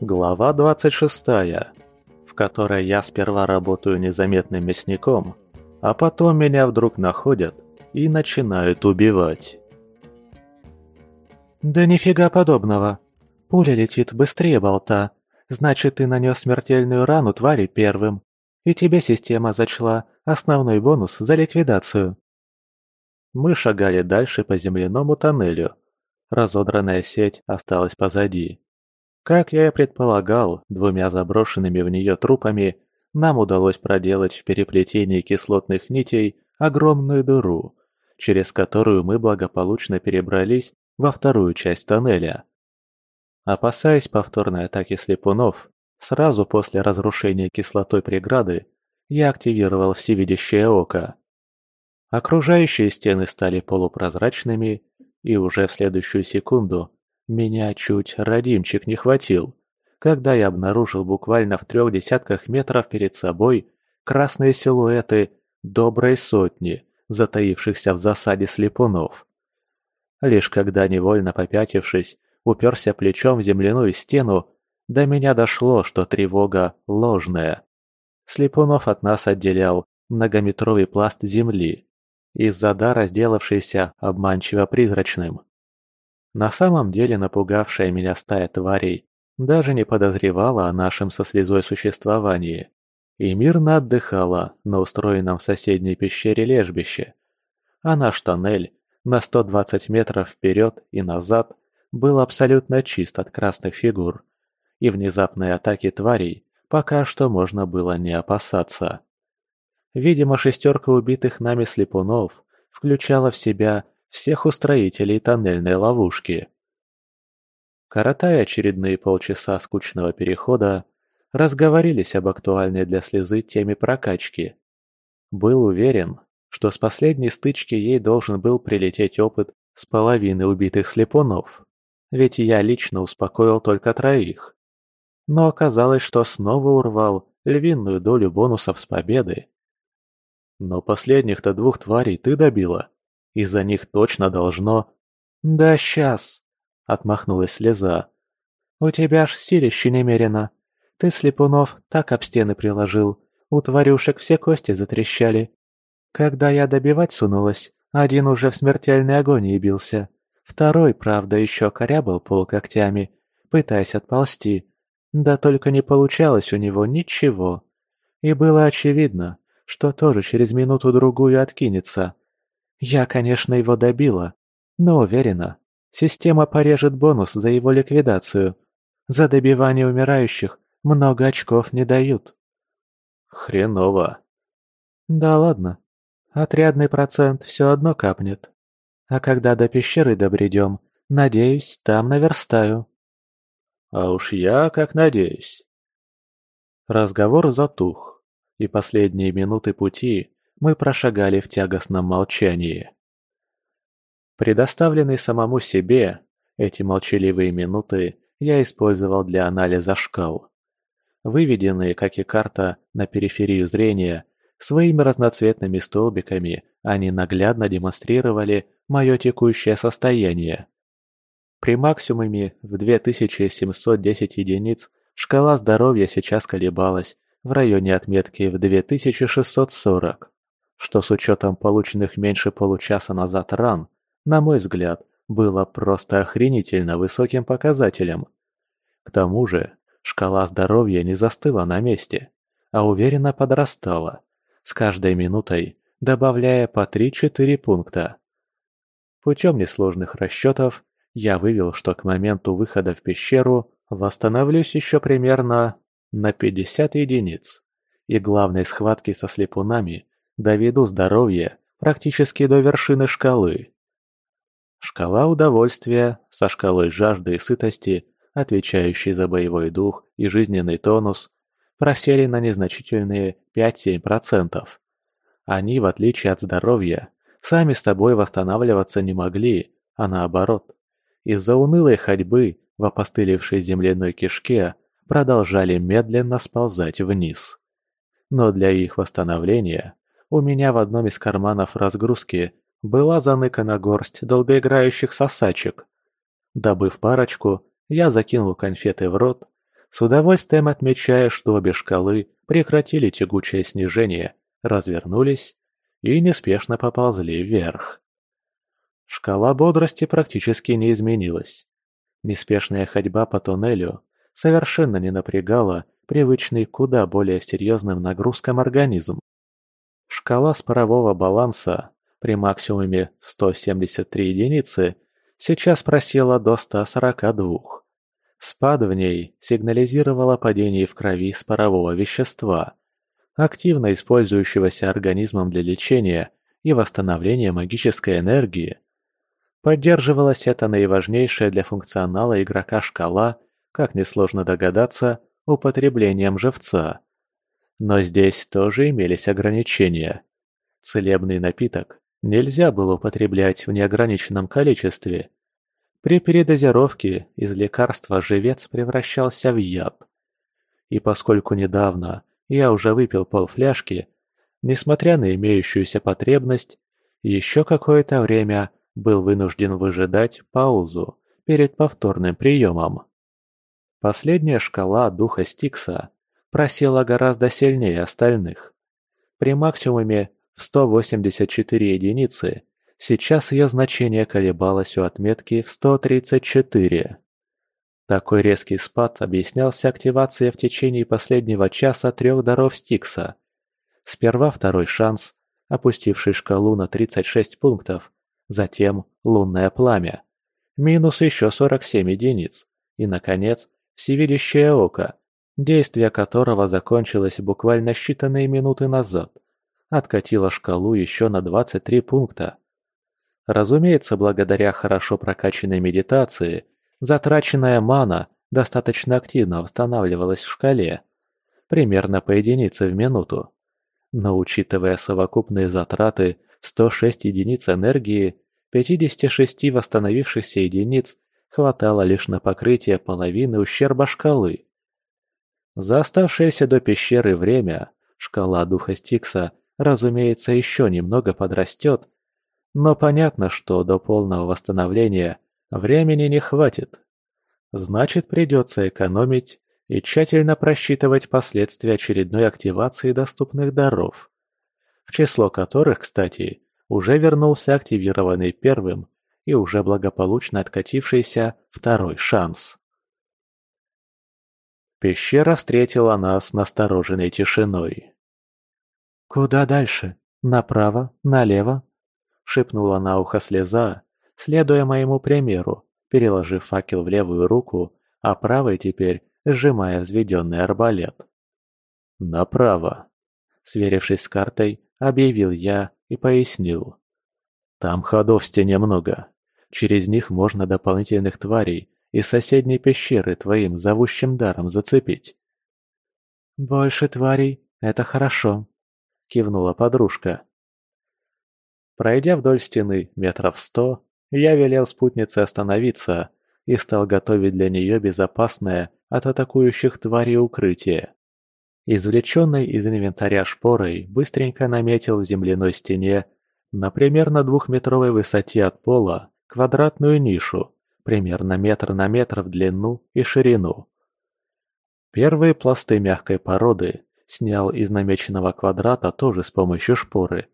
Глава 26, в которой я сперва работаю незаметным мясником, а потом меня вдруг находят и начинают убивать. «Да нифига подобного. Пуля летит быстрее болта. Значит, ты нанес смертельную рану твари первым. И тебе система зачла основной бонус за ликвидацию». Мы шагали дальше по земляному тоннелю. Разодранная сеть осталась позади. Как я и предполагал, двумя заброшенными в нее трупами нам удалось проделать в переплетении кислотных нитей огромную дыру, через которую мы благополучно перебрались во вторую часть тоннеля. Опасаясь повторной атаки слепунов, сразу после разрушения кислотой преграды я активировал всевидящее око. Окружающие стены стали полупрозрачными, и уже в следующую секунду меня чуть родимчик не хватил, когда я обнаружил буквально в трех десятках метров перед собой красные силуэты доброй сотни затаившихся в засаде слепунов. Лишь когда, невольно попятившись, уперся плечом в земляную стену, до меня дошло, что тревога ложная. Слепунов от нас отделял многометровый пласт земли, из-за дара сделавшийся обманчиво призрачным. На самом деле напугавшая меня стая тварей даже не подозревала о нашем со слезой существовании и мирно отдыхала на устроенном в соседней пещере лежбище. А наш тоннель на 120 метров вперед и назад был абсолютно чист от красных фигур, и внезапной атаки тварей пока что можно было не опасаться. Видимо, шестерка убитых нами слепунов включала в себя всех устроителей тоннельной ловушки. Коротая очередные полчаса скучного перехода, разговорились об актуальной для слезы теме прокачки. Был уверен, что с последней стычки ей должен был прилететь опыт с половины убитых слепунов, ведь я лично успокоил только троих. Но оказалось, что снова урвал львиную долю бонусов с победы. Но последних-то двух тварей ты добила. Из-за них точно должно... Да сейчас, отмахнулась слеза. У тебя ж силище немерено. Ты, Слепунов, так об стены приложил. У тварюшек все кости затрещали. Когда я добивать сунулась, один уже в смертельной агонии бился. Второй, правда, еще корябал пол когтями, пытаясь отползти. Да только не получалось у него ничего. И было очевидно, что тоже через минуту-другую откинется. Я, конечно, его добила, но уверена, система порежет бонус за его ликвидацию. За добивание умирающих много очков не дают. Хреново. Да ладно. Отрядный процент все одно капнет. А когда до пещеры добредем, надеюсь, там наверстаю. А уж я как надеюсь. Разговор затух, и последние минуты пути мы прошагали в тягостном молчании. Предоставленный самому себе, эти молчаливые минуты я использовал для анализа шкал. Выведенные, как и карта, на периферию зрения, своими разноцветными столбиками они наглядно демонстрировали мое текущее состояние. При максимуме в 2710 единиц шкала здоровья сейчас колебалась в районе отметки в 2640, что с учетом полученных меньше получаса назад ран, на мой взгляд, было просто охренительно высоким показателем. К тому же, Шкала здоровья не застыла на месте, а уверенно подрастала, с каждой минутой добавляя по 3-4 пункта. Путем несложных расчетов я вывел, что к моменту выхода в пещеру восстановлюсь еще примерно на 50 единиц, и главной схватки со слепунами доведу здоровье практически до вершины шкалы. Шкала удовольствия со шкалой жажды и сытости отвечающие за боевой дух и жизненный тонус, просели на незначительные 5-7%. Они, в отличие от здоровья, сами с тобой восстанавливаться не могли, а наоборот. Из-за унылой ходьбы в опостылевшей земляной кишке продолжали медленно сползать вниз. Но для их восстановления у меня в одном из карманов разгрузки была заныкана горсть долгоиграющих сосачек. Добыв парочку, я закинул конфеты в рот, с удовольствием отмечая, что обе шкалы прекратили тягучее снижение, развернулись и неспешно поползли вверх. Шкала бодрости практически не изменилась. Неспешная ходьба по туннелю совершенно не напрягала привычный куда более серьезным нагрузкам организм. Шкала спорового баланса при максимуме 173 единицы сейчас просела до 142. Спад в ней сигнализировал о падении в крови спорового вещества, активно использующегося организмом для лечения и восстановления магической энергии. Поддерживалась эта наиважнейшая для функционала игрока шкала, как несложно догадаться, употреблением живца. Но здесь тоже имелись ограничения. Целебный напиток нельзя было употреблять в неограниченном количестве. При передозировке из лекарства живец превращался в яд. И поскольку недавно я уже выпил полфляжки, несмотря на имеющуюся потребность, еще какое-то время был вынужден выжидать паузу перед повторным приемом. Последняя шкала духа Стикса просела гораздо сильнее остальных. При максимуме в 184 единицы сейчас ее значение колебалось у отметки в 134. Такой резкий спад объяснялся активацией в течение последнего часа трех даров Стикса. Сперва второй шанс, опустивший шкалу на 36 пунктов, затем лунное пламя, минус еще 47 единиц, и, наконец, всевидящее око, действие которого закончилось буквально считанные минуты назад, откатило шкалу еще на 23 пункта. Разумеется, благодаря хорошо прокачанной медитации – Затраченная мана достаточно активно восстанавливалась в шкале, примерно по единице в минуту. Но учитывая совокупные затраты 106 единиц энергии, 56 восстановившихся единиц хватало лишь на покрытие половины ущерба шкалы. За оставшееся до пещеры время шкала духа Стикса, разумеется, еще немного подрастет, но понятно, что до полного восстановления Времени не хватит. Значит, придется экономить и тщательно просчитывать последствия очередной активации доступных даров, в число которых, кстати, уже вернулся активированный первым и уже благополучно откатившийся второй шанс. Пещера встретила нас настороженной тишиной. «Куда дальше? Направо? Налево?» — шепнула на ухо слеза, следуя моему примеру, переложив факел в левую руку, а правой теперь сжимая взведенный арбалет. «Направо», — сверившись с картой, объявил я и пояснил. «Там ходов в стене много. Через них можно дополнительных тварей из соседней пещеры твоим зовущим даром зацепить». «Больше тварей — это хорошо», — кивнула подружка. Пройдя вдоль стены метров сто, я велел спутнице остановиться и стал готовить для нее безопасное от атакующих тварей укрытие. Извлеченной из инвентаря шпорой быстренько наметил в земляной стене на примерно двухметровой высоте от пола квадратную нишу, примерно метр на метр в длину и ширину. Первые пласты мягкой породы снял из намеченного квадрата тоже с помощью шпоры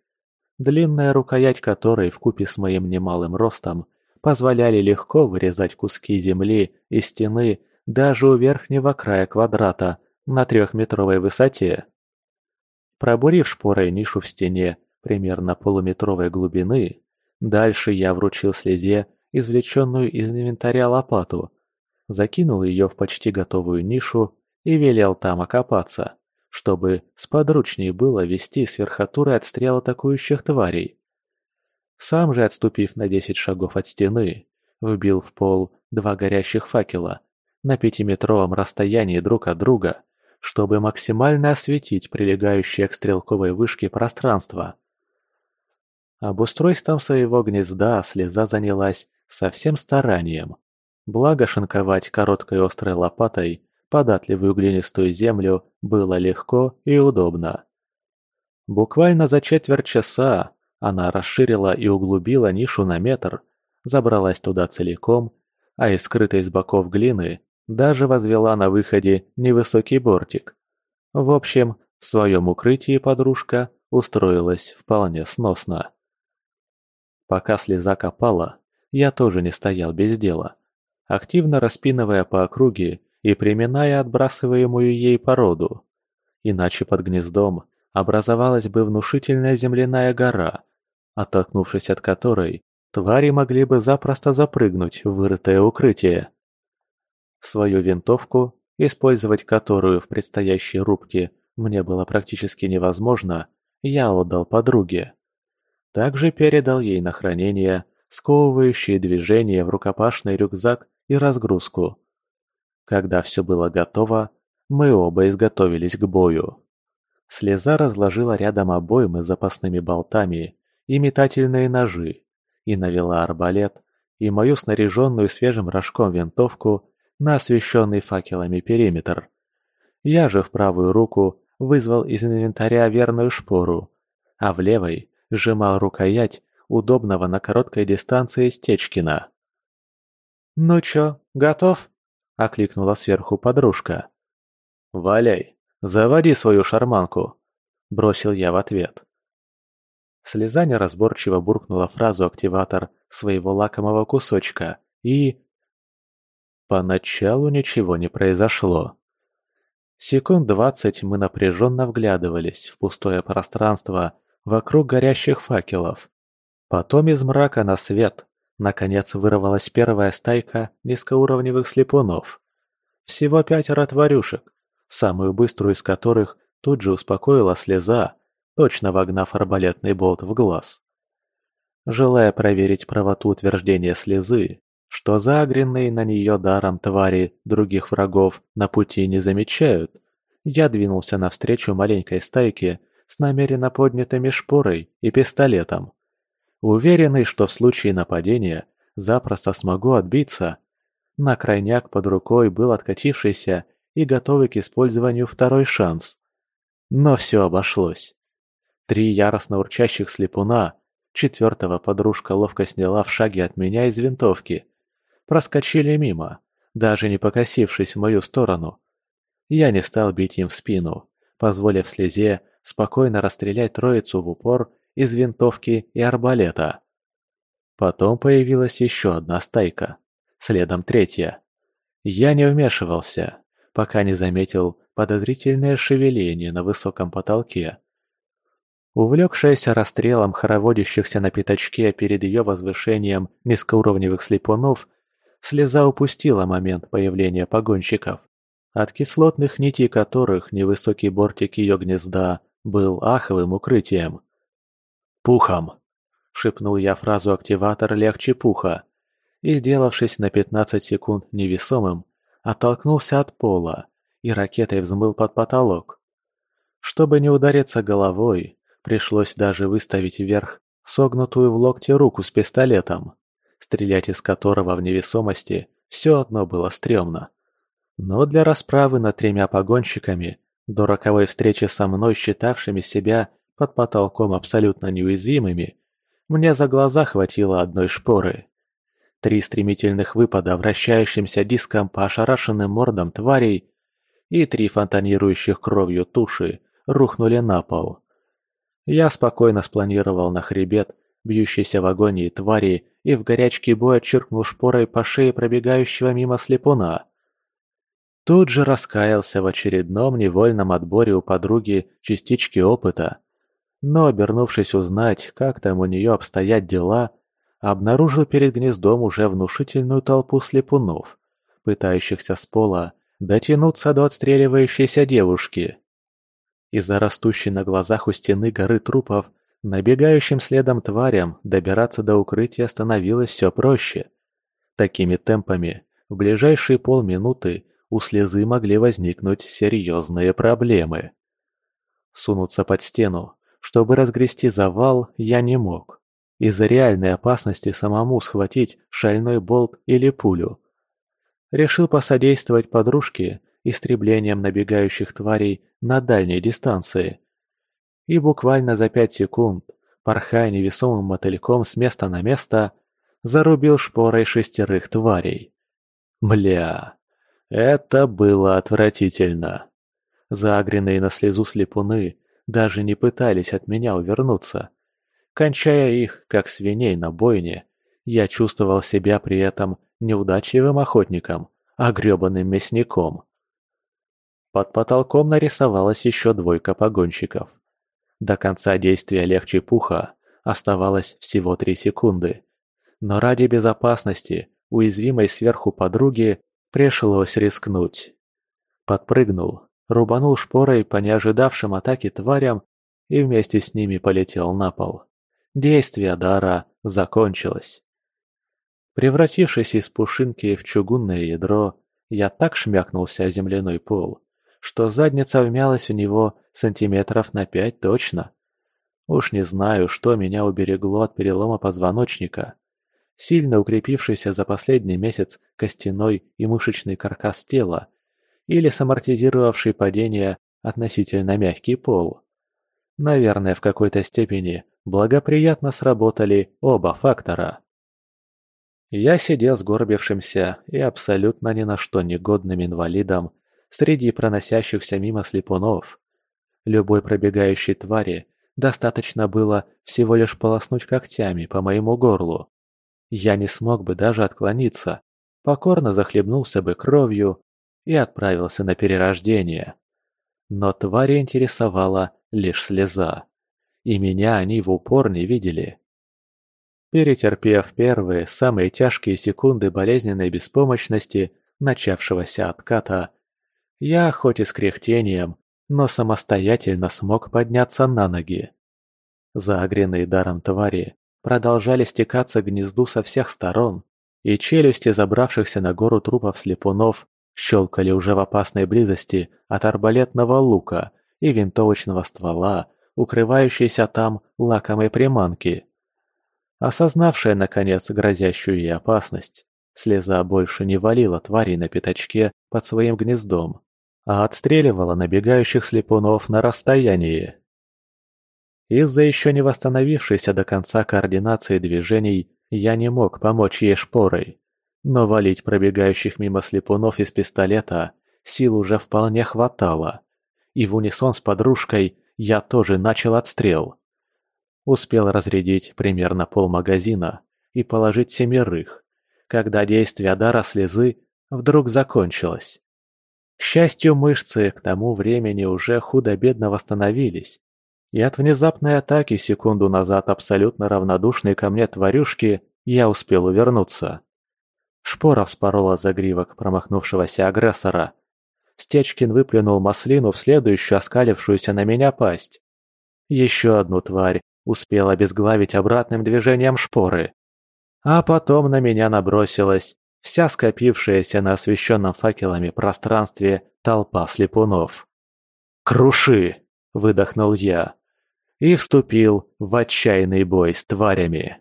длинная рукоять которой вкупе с моим немалым ростом позволяли легко вырезать куски земли и стены даже у верхнего края квадрата на трехметровой высоте. Пробурив шпорой нишу в стене примерно полуметровой глубины, дальше я вручил слезе извлеченную из инвентаря лопату, закинул ее в почти готовую нишу и велел там окопаться чтобы сподручнее было вести с верхотуры отстрел атакующих тварей. Сам же, отступив на десять шагов от стены, вбил в пол два горящих факела на пятиметровом расстоянии друг от друга, чтобы максимально осветить прилегающее к стрелковой вышке пространство. Обустройством своего гнезда слеза занялась со всем старанием. Благо шинковать короткой острой лопатой податливую глинистую землю было легко и удобно. Буквально за четверть часа она расширила и углубила нишу на метр, забралась туда целиком, а из скрытой с боков глины Даже возвела на выходе невысокий бортик. В общем, в своем укрытии подружка устроилась вполне сносно. Пока слеза копала, я тоже не стоял без дела, активно распинывая по округе и приминая отбрасываемую ей породу. Иначе под гнездом образовалась бы внушительная земляная гора, оттолкнувшись от которой, твари могли бы запросто запрыгнуть в вырытое укрытие. Свою винтовку, использовать которую в предстоящей рубке мне было практически невозможно, я отдал подруге. Также передал ей на хранение сковывающие движения в рукопашный рюкзак и разгрузку. Когда все было готово, мы оба изготовились к бою. Слеза разложила рядом обоймы с запасными болтами и метательные ножи и навела арбалет и мою снаряженную свежим рожком винтовку на освещенный факелами периметр. Я же в правую руку вызвал из инвентаря верную шпору, а в левой сжимал рукоять удобного на короткой дистанции Стечкина. «Ну чё, готов?» – окликнула сверху подружка. «Валяй, заводи свою шарманку!» – бросил я в ответ. Слеза неразборчиво буркнула фразу активатор своего лакомого кусочка и... Поначалу ничего не произошло. Секунд двадцать мы напряженно вглядывались в пустое пространство вокруг горящих факелов. Потом из мрака на свет, наконец, вырвалась первая стайка низкоуровневых слепунов. Всего пятеро тварюшек, самую быструю из которых тут же успокоила слеза, точно вогнав арбалетный болт в глаз. Желая проверить правоту утверждения слезы, что загренные на нее даром твари других врагов на пути не замечают, я двинулся навстречу маленькой стайке с намеренно поднятыми шпорой и пистолетом. Уверенный, что в случае нападения запросто смогу отбиться, на крайняк под рукой был откатившийся и готовый к использованию второй шанс. Но все обошлось. Три яростно урчащих слепуна, четвертого подружка ловко сняла в шаге от меня из винтовки, проскочили мимо, даже не покосившись в мою сторону. Я не стал бить им в спину, позволив слезе спокойно расстрелять троицу в упор из винтовки и арбалета. Потом появилась еще одна стайка, следом третья. Я не вмешивался, пока не заметил подозрительное шевеление на высоком потолке. Увлекшаяся расстрелом хороводящихся на пятачке перед ее возвышением низкоуровневых слепунов, слеза упустила момент появления погонщиков, от кислотных нитей которых невысокий бортик ее гнезда был аховым укрытием. «Пухом!» — шепнул я фразу активатор легче пуха, и, сделавшись на 15 секунд невесомым, оттолкнулся от пола и ракетой взмыл под потолок. Чтобы не удариться головой, Пришлось даже выставить вверх согнутую в локте руку с пистолетом, стрелять из которого в невесомости все одно было стрёмно. Но для расправы над тремя погонщиками, до роковой встречи со мной, считавшими себя под потолком абсолютно неуязвимыми, мне за глаза хватило одной шпоры. Три стремительных выпада вращающимся диском по ошарашенным мордам тварей и три фонтанирующих кровью туши рухнули на пол. Я спокойно спланировал на хребет, бьющийся в агонии твари, и в горячке боя чиркнул шпорой по шее пробегающего мимо слепуна. Тут же раскаялся в очередном невольном отборе у подруги частички опыта. Но, обернувшись узнать, как там у нее обстоят дела, обнаружил перед гнездом уже внушительную толпу слепунов, пытающихся с пола дотянуться до отстреливающейся девушки. Из-за растущей на глазах у стены горы трупов, набегающим следом тварям добираться до укрытия становилось все проще. Такими темпами в ближайшие полминуты у слезы могли возникнуть серьезные проблемы. Сунуться под стену, чтобы разгрести завал, я не мог. Из-за реальной опасности самому схватить шальной болт или пулю. Решил посодействовать подружке истреблением набегающих тварей на дальней дистанции. И буквально за пять секунд, порхая невесомым мотыльком с места на место, зарубил шпорой шестерых тварей. Мля, Это было отвратительно. Загренные на слезу слепуны даже не пытались от меня увернуться. Кончая их, как свиней на бойне, я чувствовал себя при этом неудачливым охотником, а грёбаным мясником. Под потолком нарисовалась еще двойка погонщиков. До конца действия легче пуха оставалось всего три секунды. Но ради безопасности, уязвимой сверху подруги, пришлось рискнуть. Подпрыгнул, рубанул шпорой по неожидавшим атаке тварям и вместе с ними полетел на пол. Действие дара закончилось. Превратившись из пушинки в чугунное ядро, я так шмякнулся о земляной пол, что задница вмялась в него сантиметров на пять точно. Уж не знаю, что меня уберегло от перелома позвоночника. Сильно укрепившийся за последний месяц костяной и мышечный каркас тела или самортизировавший падение относительно мягкий пол. Наверное, в какой-то степени благоприятно сработали оба фактора. Я сидел сгорбившимся и абсолютно ни на что негодным инвалидом среди проносящихся мимо слепунов. Любой пробегающей твари достаточно было всего лишь полоснуть когтями по моему горлу. Я не смог бы даже отклониться, покорно захлебнулся бы кровью и отправился на перерождение. Но твари интересовала лишь слеза, и меня они в упор не видели. Перетерпев первые, самые тяжкие секунды болезненной беспомощности, начавшегося отката, я, хоть и с кряхтением, но самостоятельно смог подняться на ноги. Загренные даром твари продолжали стекаться к гнезду со всех сторон, и челюсти забравшихся на гору трупов слепунов щелкали уже в опасной близости от арбалетного лука и винтовочного ствола, укрывающейся там лакомой приманки. Осознавшая, наконец, грозящую ей опасность, слеза больше не валила тварей на пятачке под своим гнездом, а отстреливала набегающих слепунов на расстоянии. Из-за еще не восстановившейся до конца координации движений я не мог помочь ей шпорой, но валить пробегающих мимо слепунов из пистолета сил уже вполне хватало, и в унисон с подружкой я тоже начал отстрел. Успел разрядить примерно полмагазина и положить семерых, когда действие дара слезы вдруг закончилось. К счастью, мышцы к тому времени уже худо-бедно восстановились, и от внезапной атаки секунду назад абсолютно равнодушной ко мне тварюшки я успел увернуться. Шпора вспорола загривок промахнувшегося агрессора. Стечкин выплюнул маслину в следующую оскалившуюся на меня пасть. Еще одну тварь успел обезглавить обратным движением шпоры. А потом на меня набросилась вся скопившаяся на освещенном факелами пространстве толпа слепунов. «Круши!» – выдохнул я и вступил в отчаянный бой с тварями.